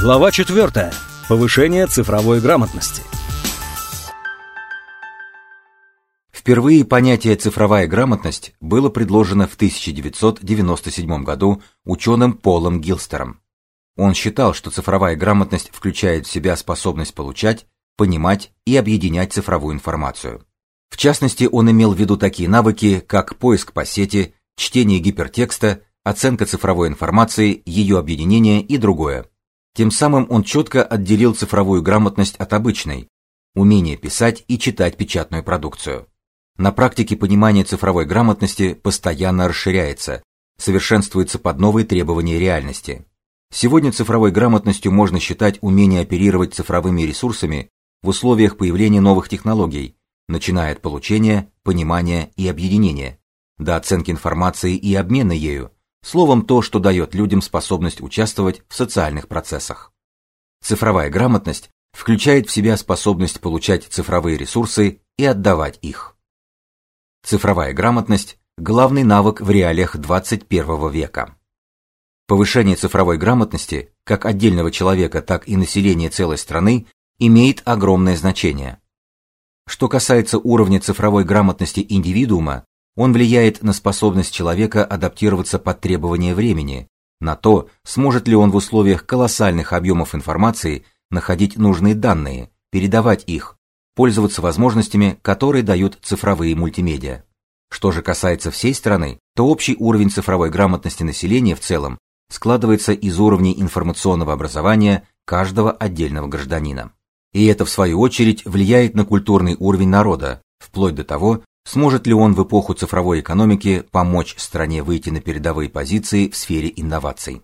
Глава 4. Повышение цифровой грамотности. Впервые понятие цифровая грамотность было предложено в 1997 году ученым Полом Гилстером. Он считал, что цифровая грамотность включает в себя способность получать, понимать и объединять цифровую информацию. В частности, он имел в виду такие навыки, как поиск по сети, чтение гипертекста, оценка цифровой информации, ее объединение и другое. Тем самым он четко отделил цифровую грамотность от обычной, умение писать и читать печатную продукцию. На практике понимание цифровой грамотности постоянно расширяется, совершенствуется под новые требования реальности. Сегодня цифровой грамотностью можно считать умение оперировать цифровыми ресурсами в условиях появления новых технологий, начиная от получения, понимания и объединения, до оценки информации и обмена ею, словом то, что дает людям способность участвовать в социальных процессах. Цифровая грамотность включает в себя способность получать цифровые ресурсы и отдавать их. Цифровая грамотность главный навык в реалиях 21 века. Повышение цифровой грамотности как отдельного человека, так и населения целой страны имеет огромное значение. Что касается уровня цифровой грамотности индивидуума, он влияет на способность человека адаптироваться под требования времени, на то, сможет ли он в условиях колоссальных объемов информации находить нужные данные, передавать их, пользоваться возможностями, которые дают цифровые мультимедиа. Что же касается всей страны, то общий уровень цифровой грамотности населения в целом складывается из уровней информационного образования каждого отдельного гражданина. И это в свою очередь влияет на культурный уровень народа, вплоть до того, сможет ли он в эпоху цифровой экономики помочь стране выйти на передовые позиции в сфере инноваций.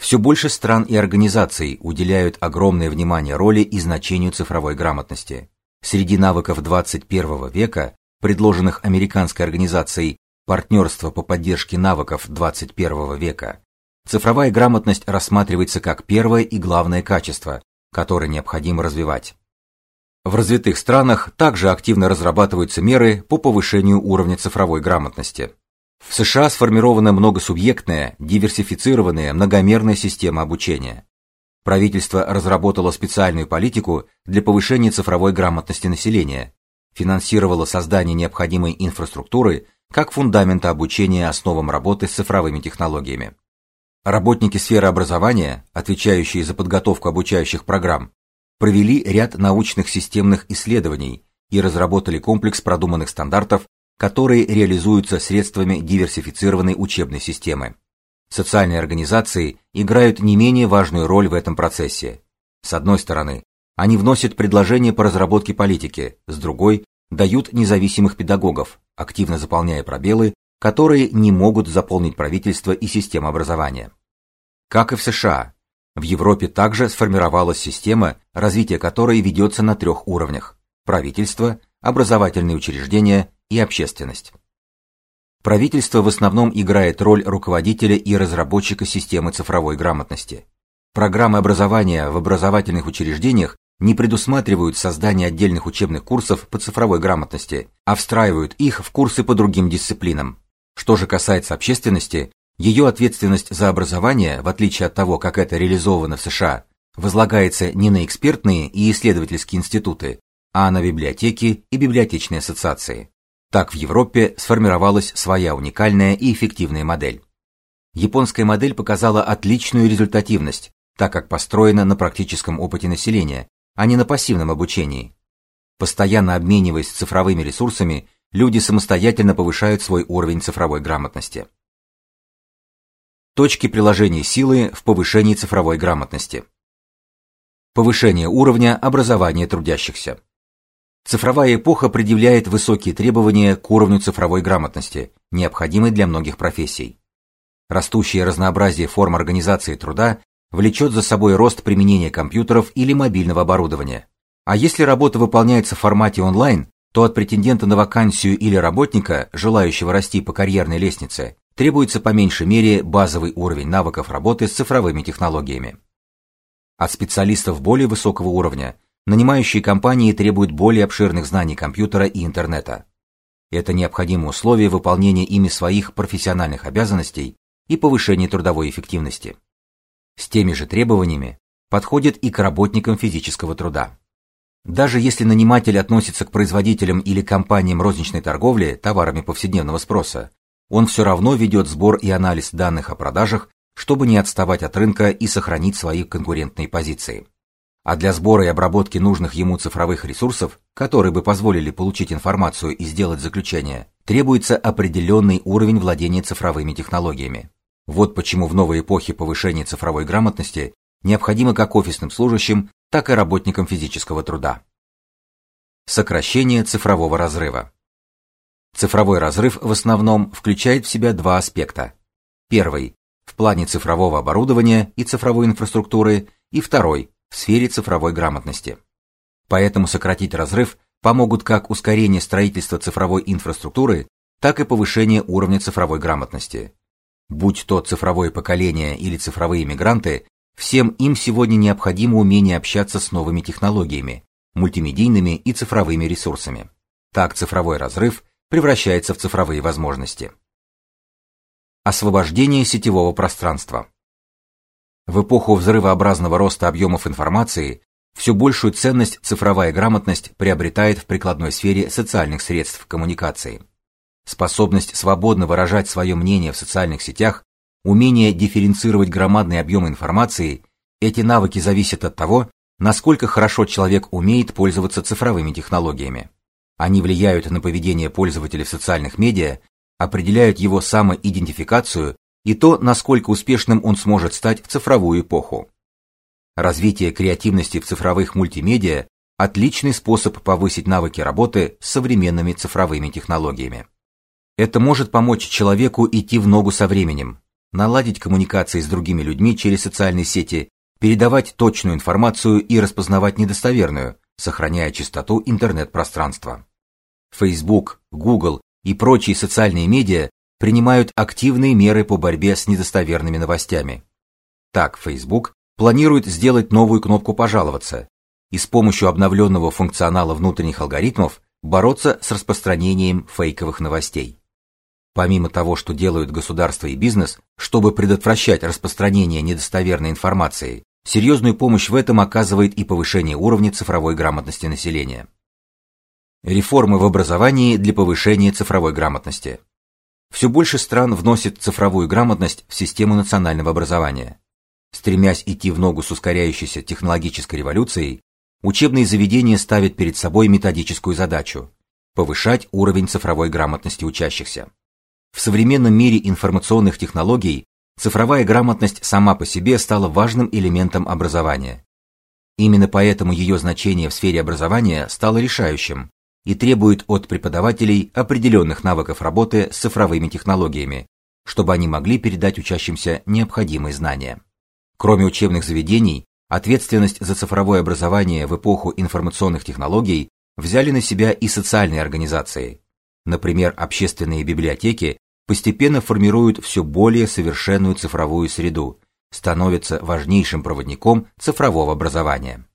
Все больше стран и организаций уделяют огромное внимание роли и значению цифровой грамотности. Среди навыков 21 века, предложенных американской организацией Партнерство по поддержке навыков 21 века, цифровая грамотность рассматривается как первое и главное качество, которое необходимо развивать. В развитых странах также активно разрабатываются меры по повышению уровня цифровой грамотности. В США сформирована многосубъектная, диверсифицированная, многомерная система обучения. Правительство разработало специальную политику для повышения цифровой грамотности населения, финансировало создание необходимой инфраструктуры как фундамента обучения основам работы с цифровыми технологиями. Работники сферы образования, отвечающие за подготовку обучающих программ, провели ряд научных системных исследований и разработали комплекс продуманных стандартов, которые реализуются средствами диверсифицированной учебной системы. Социальные организации играют не менее важную роль в этом процессе. С одной стороны, они вносят предложения по разработке политики, с другой дают независимых педагогов, активно заполняя пробелы которые не могут заполнить правительство и система образования. Как и в США, в Европе также сформировалась система, развитие которой ведется на трех уровнях: правительство, образовательные учреждения и общественность. Правительство в основном играет роль руководителя и разработчика системы цифровой грамотности. Программы образования в образовательных учреждениях не предусматривают создание отдельных учебных курсов по цифровой грамотности, а встраивают их в курсы по другим дисциплинам. Что же касается общественности, ее ответственность за образование, в отличие от того, как это реализовано в США, возлагается не на экспертные и исследовательские институты, а на библиотеки и библиотечные ассоциации. Так в Европе сформировалась своя уникальная и эффективная модель. Японская модель показала отличную результативность, так как построена на практическом опыте населения, а не на пассивном обучении. Постоянно обмениваясь цифровыми ресурсами, люди самостоятельно повышают свой уровень цифровой грамотности. Точки приложения силы в повышении цифровой грамотности. Повышение уровня образования трудящихся. Цифровая эпоха предъявляет высокие требования к уровню цифровой грамотности, необходимой для многих профессий. Растущее разнообразие форм организации труда влечет за собой рост применения компьютеров или мобильного оборудования. А если работа выполняется в формате онлайн, то от претендента на вакансию или работника, желающего расти по карьерной лестнице, требуется по меньшей мере базовый уровень навыков работы с цифровыми технологиями. От специалистов более высокого уровня нанимающие компании требуют более обширных знаний компьютера и интернета. Это необходимое условие выполнения ими своих профессиональных обязанностей и повышения трудовой эффективности. С теми же требованиями подходит и к работникам физического труда. Даже если наниматель относится к производителям или компаниям розничной торговли товарами повседневного спроса, он все равно ведет сбор и анализ данных о продажах, чтобы не отставать от рынка и сохранить свои конкурентные позиции. А для сбора и обработки нужных ему цифровых ресурсов, которые бы позволили получить информацию и сделать заключение, требуется определенный уровень владения цифровыми технологиями. Вот почему в новой эпохе повышения цифровой грамотности необходимо как офисным служащим, так и работникам физического труда. Сокращение цифрового разрыва. Цифровой разрыв в основном включает в себя два аспекта. Первый в плане цифрового оборудования и цифровой инфраструктуры, и второй в сфере цифровой грамотности. Поэтому сократить разрыв помогут как ускорение строительства цифровой инфраструктуры, так и повышение уровня цифровой грамотности. Будь то цифровое поколение или цифровые мигранты, всем им сегодня необходимо умение общаться с новыми технологиями, мультимедийными и цифровыми ресурсами. Так цифровой разрыв превращается в цифровые возможности. Освобождение сетевого пространства. В эпоху взрывообразного роста объемов информации все большую ценность цифровая грамотность приобретает в прикладной сфере социальных средств коммуникации. Способность свободно выражать свое мнение в социальных сетях, умение дифференцировать громадный объем информации эти навыки зависят от того, насколько хорошо человек умеет пользоваться цифровыми технологиями. Они влияют на поведение пользователя в социальных медиа, определяют его самоидентификацию и то, насколько успешным он сможет стать в цифровую эпоху. Развитие креативности в цифровых мультимедиа отличный способ повысить навыки работы с современными цифровыми технологиями. Это может помочь человеку идти в ногу со временем, наладить коммуникации с другими людьми через социальные сети, передавать точную информацию и распознавать недостоверную, сохраняя чистоту интернет-пространства. Facebook, Google и прочие социальные медиа принимают активные меры по борьбе с недостоверными новостями. Так, Facebook планирует сделать новую кнопку пожаловаться и с помощью обновленного функционала внутренних алгоритмов бороться с распространением фейковых новостей. Помимо того, что делают государство и бизнес, чтобы предотвращать распространение недостоверной информации, серьезную помощь в этом оказывает и повышение уровня цифровой грамотности населения. Реформы в образовании для повышения цифровой грамотности. Все больше стран вносит цифровую грамотность в систему национального образования. Стремясь идти в ногу с ускоряющейся технологической революцией, учебные заведения ставят перед собой методическую задачу повышать уровень цифровой грамотности учащихся. В современном мире информационных технологий цифровая грамотность сама по себе стала важным элементом образования. Именно поэтому ее значение в сфере образования стало решающим, и требует от преподавателей определенных навыков работы с цифровыми технологиями, чтобы они могли передать учащимся необходимые знания. Кроме учебных заведений, ответственность за цифровое образование в эпоху информационных технологий взяли на себя и социальные организации. Например, общественные библиотеки постепенно формируют все более совершенную цифровую среду, становятся важнейшим проводником цифрового образования.